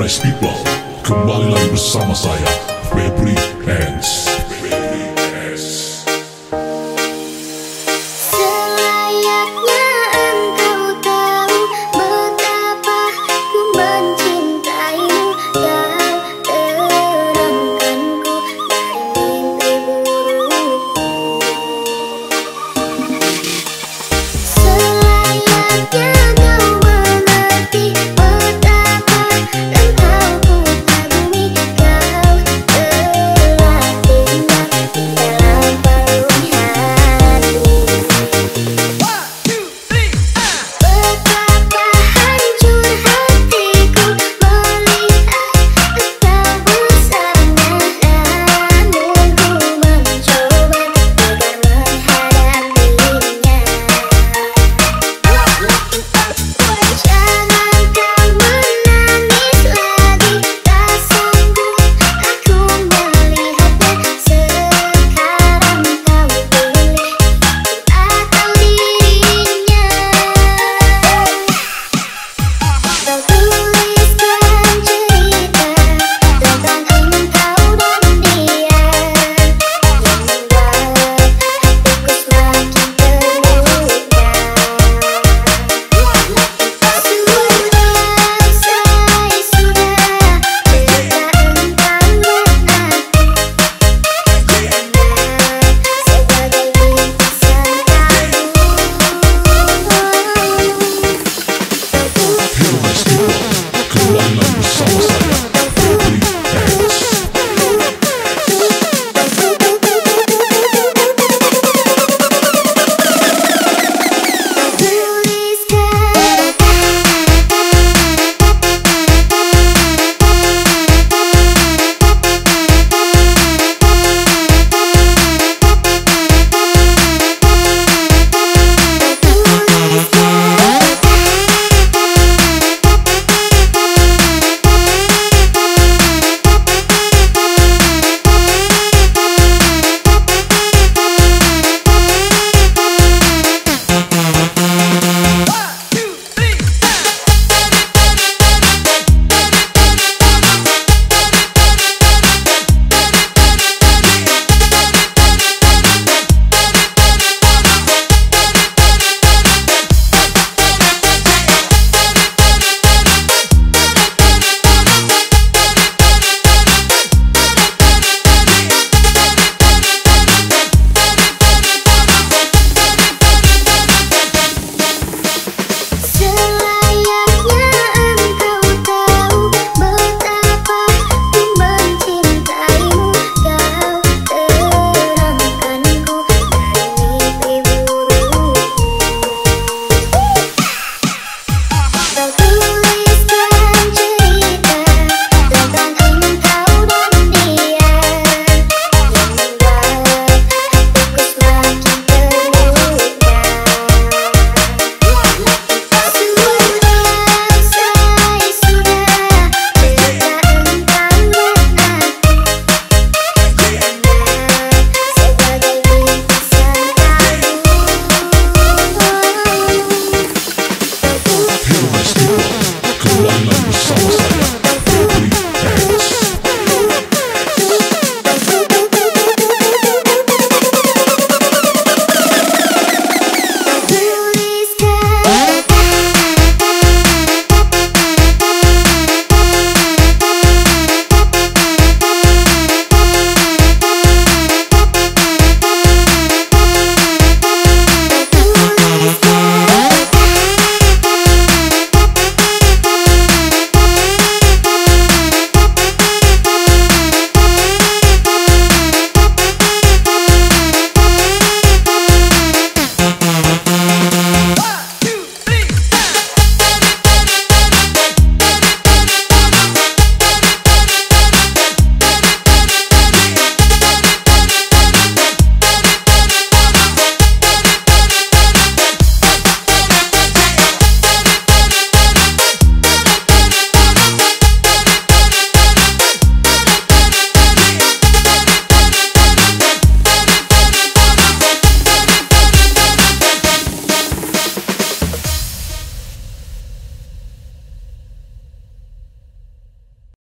Sunrise People Kembali lagi bersama saya Febri Hands Soul.